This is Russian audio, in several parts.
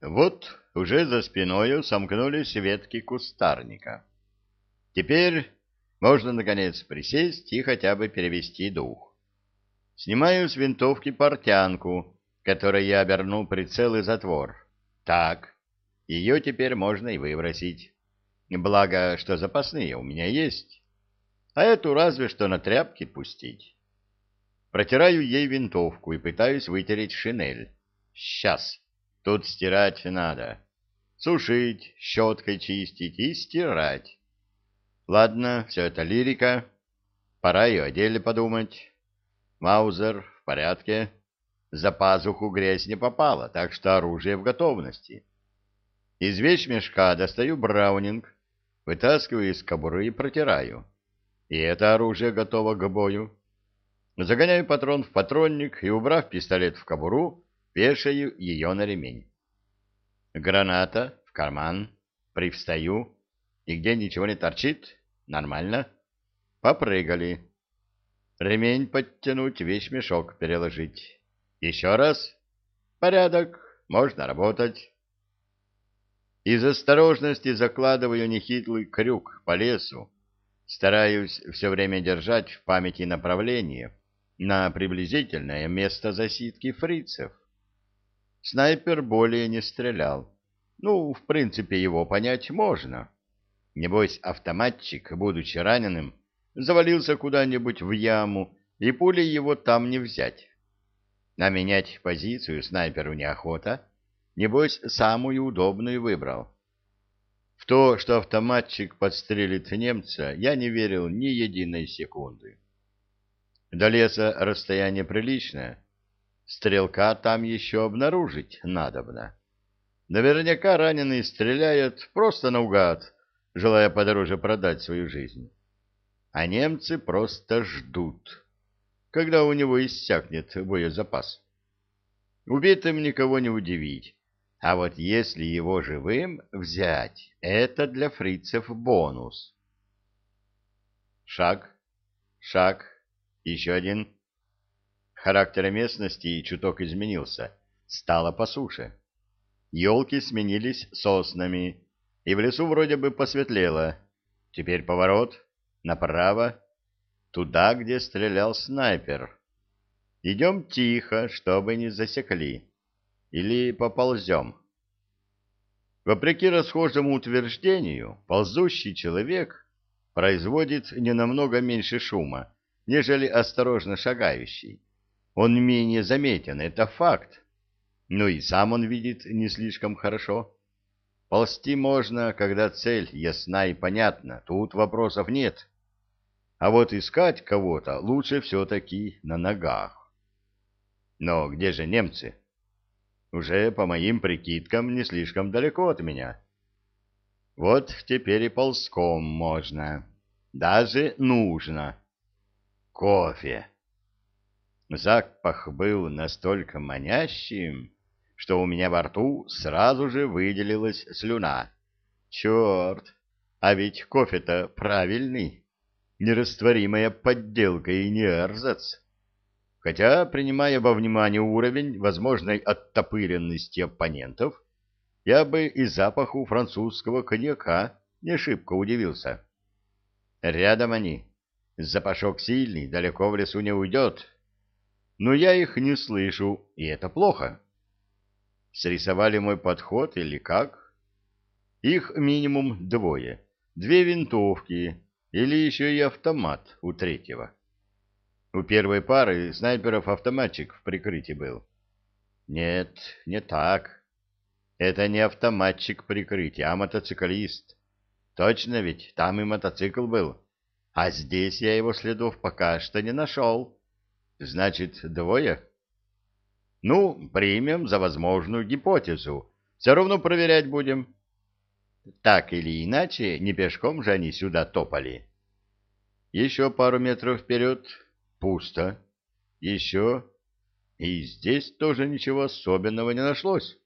Вот уже за спиною сомкнулись ветки кустарника. Теперь можно, наконец, присесть и хотя бы перевести дух. Снимаю с винтовки портянку, которой я обернул прицел и затвор. Так, ее теперь можно и выбросить. Благо, что запасные у меня есть. А эту разве что на тряпки пустить. Протираю ей винтовку и пытаюсь вытереть шинель. Сейчас. Тут стирать надо. Сушить, щеткой чистить и стирать. Ладно, все это лирика. Пора и о деле подумать. Маузер в порядке. За пазуху грязь не попала, так что оружие в готовности. Из вещмешка достаю браунинг, вытаскиваю из кобуры и протираю. И это оружие готово к бою. Загоняю патрон в патронник и, убрав пистолет в кобуру, вешаю ее на ремень. Граната в карман, привстаю, и где ничего не торчит, нормально. Попрыгали. Ремень подтянуть, весь мешок переложить. Еще раз. Порядок, можно работать. Из осторожности закладываю нехитрый крюк по лесу. Стараюсь все время держать в памяти направление на приблизительное место засидки фрицев. Снайпер более не стрелял. Ну, в принципе, его понять можно. Небось, автоматчик, будучи раненым, завалился куда-нибудь в яму, и пулей его там не взять. А менять позицию снайперу неохота. Небось, самую удобную выбрал. В то, что автоматчик подстрелит немца, я не верил ни единой секунды. До леса расстояние приличное, Стрелка там еще обнаружить надобно. Наверняка раненый стреляет просто наугад, желая подороже продать свою жизнь. А немцы просто ждут, когда у него иссякнет боезапас. Убитым никого не удивить, а вот если его живым взять, это для фрицев бонус. Шаг, шаг, еще один Характер местности чуток изменился, стало по суше. Елки сменились соснами, и в лесу вроде бы посветлело. Теперь поворот, направо, туда, где стрелял снайпер. Идем тихо, чтобы не засекли. Или поползем. Вопреки расхожему утверждению, ползущий человек производит не намного меньше шума, нежели осторожно шагающий. Он менее заметен, это факт. Но и сам он видит не слишком хорошо. Ползти можно, когда цель ясна и понятна, тут вопросов нет. А вот искать кого-то лучше все-таки на ногах. Но где же немцы? Уже, по моим прикидкам, не слишком далеко от меня. Вот теперь и ползком можно. Даже нужно. Кофе. Запах был настолько манящим, что у меня во рту сразу же выделилась слюна. Черт, а ведь кофе-то правильный, нерастворимая подделка и не эрзац. Хотя, принимая во внимание уровень возможной оттопыренности оппонентов, я бы и запаху французского коньяка не шибко удивился. Рядом они. Запашок сильный, далеко в лесу не уйдет, но я их не слышу, и это плохо. Срисовали мой подход или как? Их минимум двое. Две винтовки или еще и автомат у третьего. У первой пары снайперов автоматчик в прикрытии был. Нет, не так. Это не автоматчик прикрытия, а мотоциклист. Точно ведь, там и мотоцикл был. А здесь я его следов пока что не нашел. Значит, двое? Ну, примем за возможную гипотезу. Все равно проверять будем. Так или иначе, не пешком же они сюда топали. Еще пару метров вперед. Пусто. Еще. И здесь тоже ничего особенного не нашлось.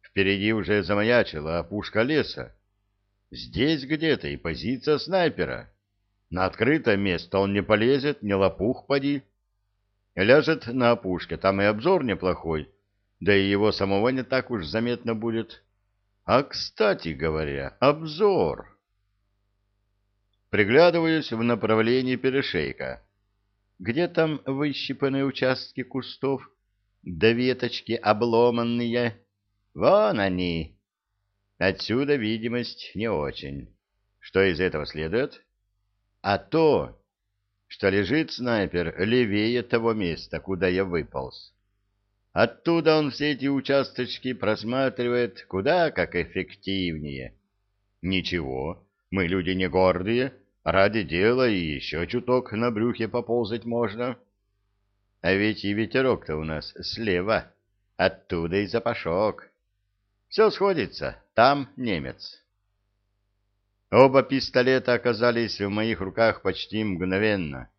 Впереди уже замаячила опушка леса. Здесь где-то и позиция снайпера. На открытое место он не полезет, не лопух поди. Ляжет на опушке, там и обзор неплохой. да и его самого не так уж заметно будет. А, кстати говоря, обзор. Приглядываюсь в направлении перешейка. Где там выщипанные участки кустов? Да веточки обломанные. Вон они. Отсюда видимость не очень. Что из этого следует? А то, что лежит снайпер левее того места, куда я выполз. Оттуда он все эти участочки просматривает куда как эффективнее. Ничего, мы люди не гордые, ради дела и еще чуток на брюхе поползать можно. А ведь и ветерок-то у нас слева, оттуда и запашок. Все сходится, там немец. Оба пистолета оказались в моих руках почти мгновенно.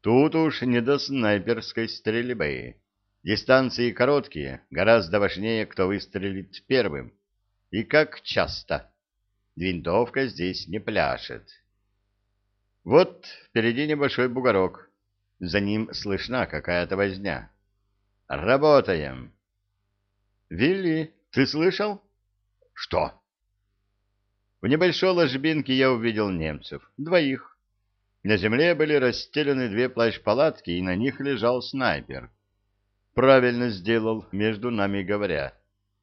Тут уж не до снайперской стрельбы. Дистанции короткие, гораздо важнее, кто выстрелит первым. И как часто. Винтовка здесь не пляшет. Вот впереди небольшой бугорок. За ним слышна какая-то возня. Работаем. Вилли, ты слышал? Что? В небольшой ложбинке я увидел немцев. Двоих. На земле были расстелены две плащ-палатки, и на них лежал снайпер. Правильно сделал, между нами говоря.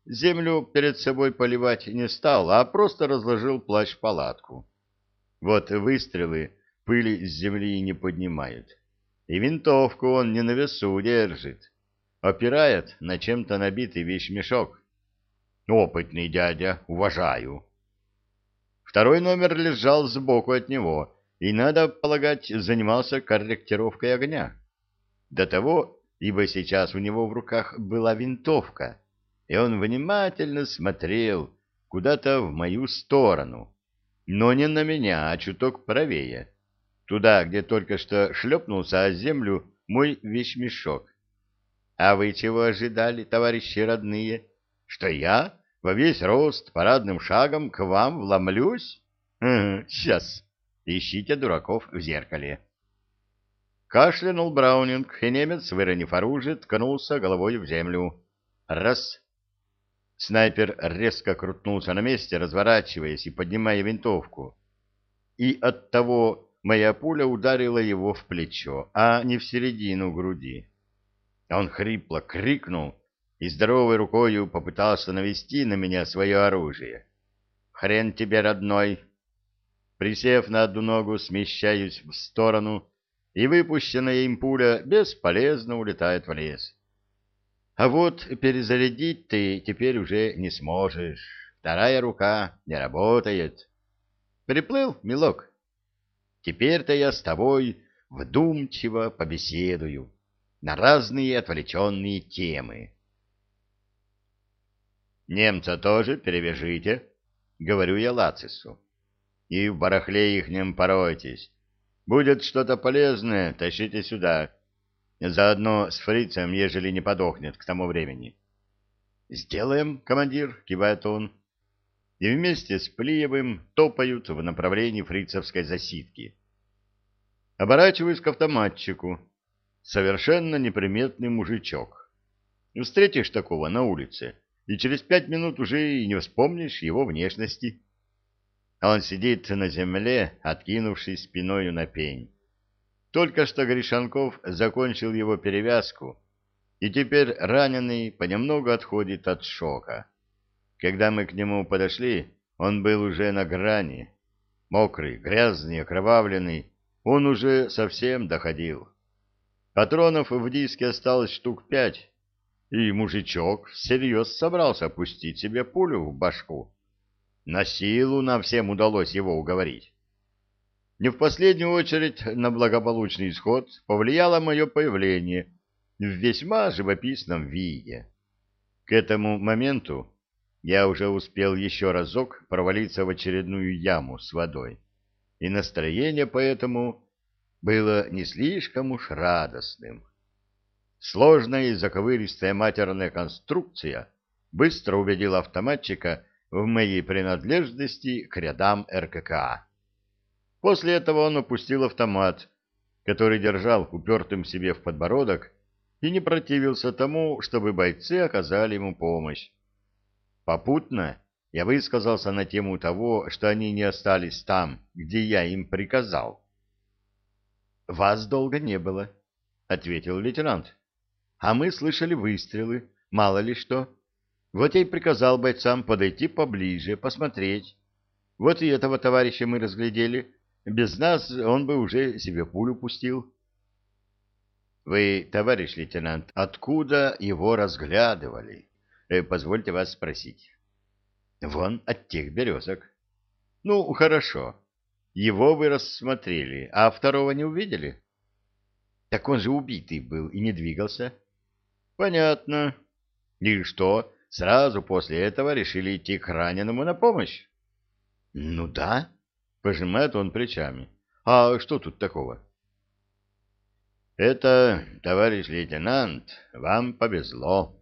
Землю перед собой поливать не стал, а просто разложил плащ-палатку. Вот выстрелы пыли с земли не поднимают. И винтовку он не на весу держит. Опирает на чем-то набитый вещмешок. Опытный дядя, уважаю. Второй номер лежал сбоку от него, и, надо полагать, занимался корректировкой огня. До того ибо сейчас у него в руках была винтовка, и он внимательно смотрел куда-то в мою сторону, но не на меня, а чуток правее, туда, где только что шлепнулся о землю мой вещмешок. А вы чего ожидали, товарищи родные? Что я во весь рост парадным шагом к вам вломлюсь? Сейчас. Ищите дураков в зеркале. Кашлянул Браунинг, и немец, выронив оружие, ткнулся головой в землю. Раз. Снайпер резко крутнулся на месте, разворачиваясь и поднимая винтовку. И оттого моя пуля ударила его в плечо, а не в середину груди. Он хрипло крикнул и здоровой рукою попытался навести на меня свое оружие. «Хрен тебе, родной!» Присев на одну ногу, смещаюсь в сторону и выпущенная им пуля бесполезно улетает в лес. А вот перезарядить ты теперь уже не сможешь. Вторая рука не работает. Приплыл, милок? Теперь-то я с тобой вдумчиво побеседую на разные отвлеченные темы. Немца тоже перевяжите, — говорю я Лацису, — и в барахле ихнем поройтесь Будет что-то полезное, тащите сюда. Заодно с фрицем, ежели не подохнет к тому времени. — Сделаем, командир, — кивает он. И вместе с Плиевым топают в направлении фрицевской засидки. Оборачиваюсь к автоматчику. Совершенно неприметный мужичок. Встретишь такого на улице, и через пять минут уже и не вспомнишь его внешности. Он сидит на земле, откинувшись спиною на пень. Только что Гришанков закончил его перевязку, и теперь раненый понемногу отходит от шока. Когда мы к нему подошли, он был уже на грани. Мокрый, грязный, окровавленный, он уже совсем доходил. Патронов в диске осталось штук пять, и мужичок всерьез собрался опустить себе пулю в башку. На силу нам всем удалось его уговорить. Не в последнюю очередь на благополучный исход повлияло мое появление в весьма живописном виде. К этому моменту я уже успел еще разок провалиться в очередную яму с водой, и настроение поэтому было не слишком уж радостным. Сложная и заковыристая матерная конструкция быстро убедила автоматчика, в моей принадлежности к рядам РКК. После этого он опустил автомат, который держал упертым себе в подбородок, и не противился тому, чтобы бойцы оказали ему помощь. Попутно я высказался на тему того, что они не остались там, где я им приказал. — Вас долго не было, — ответил лейтенант. — А мы слышали выстрелы, мало ли что. Вот я и приказал бойцам подойти поближе, посмотреть. Вот и этого товарища мы разглядели. Без нас он бы уже себе пулю пустил. — Вы, товарищ лейтенант, откуда его разглядывали? Э, позвольте вас спросить. — Вон от тех березок. — Ну, хорошо. Его вы рассмотрели, а второго не увидели? — Так он же убитый был и не двигался. — Понятно. И что, сразу после этого решили идти к раненому на помощь? — Ну да, — пожимает он плечами. — А что тут такого? — Это, товарищ лейтенант, вам повезло.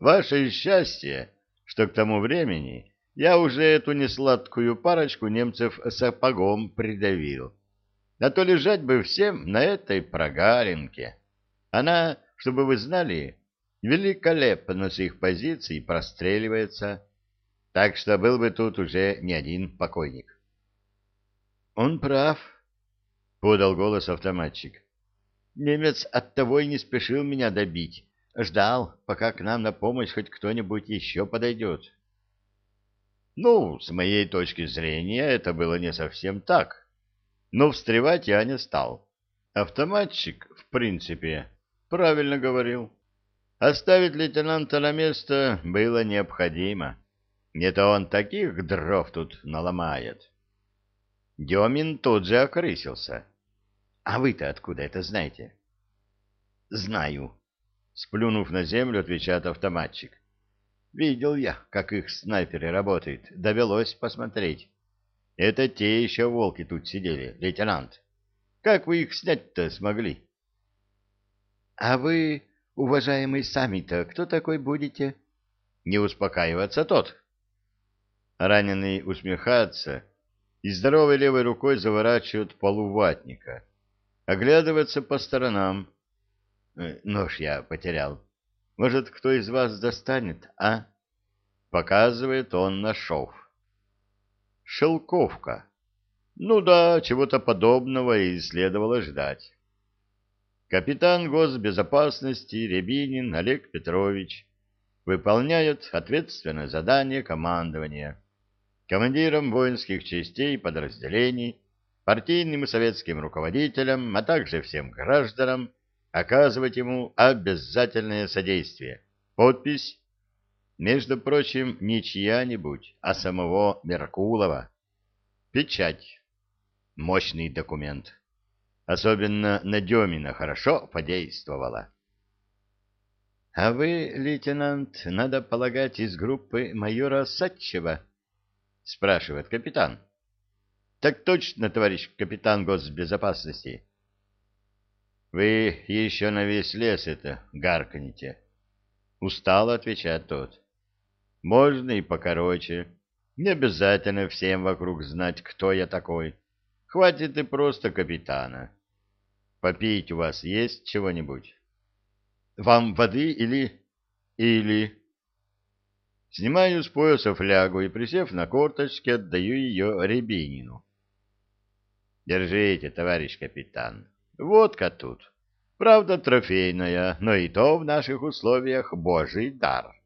Ваше счастье, что к тому времени я уже эту несладкую парочку немцев сапогом придавил. А то лежать бы всем на этой прогаринке. Она, чтобы вы знали, великолепно с их позиций простреливается, так что был бы тут уже не один покойник. — Он прав, — подал голос автоматчик. Немец оттого и не спешил меня добить, ждал, пока к нам на помощь хоть кто-нибудь еще подойдет. Ну, с моей точки зрения, это было не совсем так. Но встревать я не стал. Автоматчик, в принципе, правильно говорил. Оставить лейтенанта на место было необходимо. Не то он таких дров тут наломает. Демин тут же окрысился. — А вы-то откуда это знаете? — Знаю. Сплюнув на землю, отвечает автоматчик. Видел я, как их снайперы работают. Довелось посмотреть. Это те еще волки тут сидели, лейтенант. Как вы их снять-то смогли? — А вы, уважаемый, сами-то кто такой будете? Не успокаиваться тот. Раненый усмехается и здоровой левой рукой заворачивает полу ватника. Оглядывается по сторонам. Э, нож я потерял. Может, кто из вас достанет, а? Показывает он на шов. Шелковка. Ну да, чего-то подобного и следовало ждать. Капитан госбезопасности Рябинин Олег Петрович выполняет ответственное задание командования командиром воинских частей подразделений, партийным и советским руководителям, а также всем гражданам, оказывать ему обязательное содействие. Подпись, между прочим, не чья-нибудь, а самого Меркулова. Печать. Мощный документ. Особенно на Демина хорошо подействовала. — А вы, лейтенант, надо полагать, из группы майора Сатчева? — спрашивает капитан. — Так точно, товарищ капитан госбезопасности. — вы еще на весь лес это гаркнете. Устало отвечает тот. Можно и покороче. Не обязательно всем вокруг знать, кто я такой. Хватит и просто капитана. Попить у вас есть чего-нибудь? Вам воды или... или... Снимаю с пояса флягу и, присев на корточки, отдаю ее Рябинину. Держите, товарищ капитан. Водка тут. Правда, трофейная, но и то в наших условиях божий дар.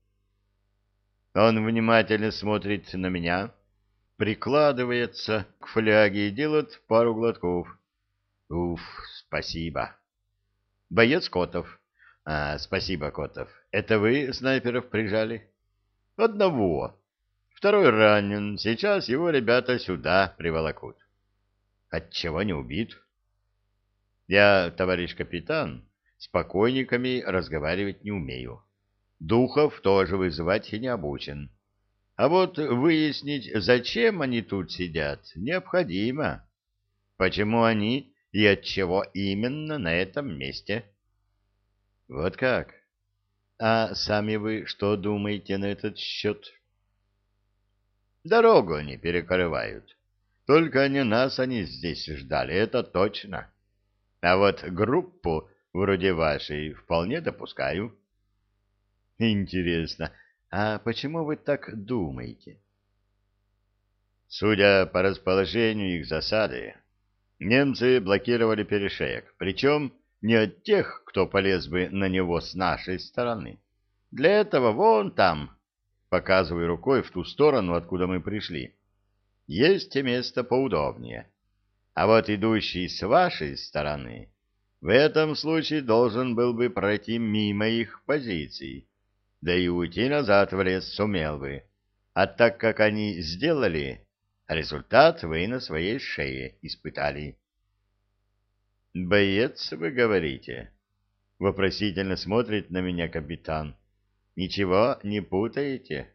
Он внимательно смотрит на меня, прикладывается к фляге и делает пару глотков. Уф, спасибо. Боец Котов. А, спасибо, Котов. Это вы снайперов прижали? Одного. Второй ранен. Сейчас его ребята сюда приволокут. Отчего не убит? Я, товарищ капитан, с покойниками разговаривать не умею. Духов тоже вызывать не обучен. А вот выяснить, зачем они тут сидят, необходимо. Почему они и от чего именно на этом месте? Вот как? А сами вы что думаете на этот счет? Дорогу они перекрывают. Только не нас они здесь ждали, это точно. А вот группу вроде вашей, вполне допускаю. Интересно, а почему вы так думаете? Судя по расположению их засады, немцы блокировали перешеек, причем не от тех, кто полез бы на него с нашей стороны. Для этого вон там, показывая рукой в ту сторону, откуда мы пришли, есть место поудобнее. А вот идущий с вашей стороны в этом случае должен был бы пройти мимо их позиций, да и уйти назад в лес сумел бы. А так как они сделали, результат вы на своей шее испытали. «Боец, вы говорите?» — вопросительно смотрит на меня капитан. «Ничего не путаете?»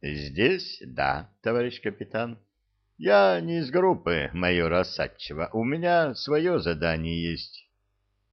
«Здесь, да, товарищ капитан. Я не из группы майора Садчева. У меня свое задание есть».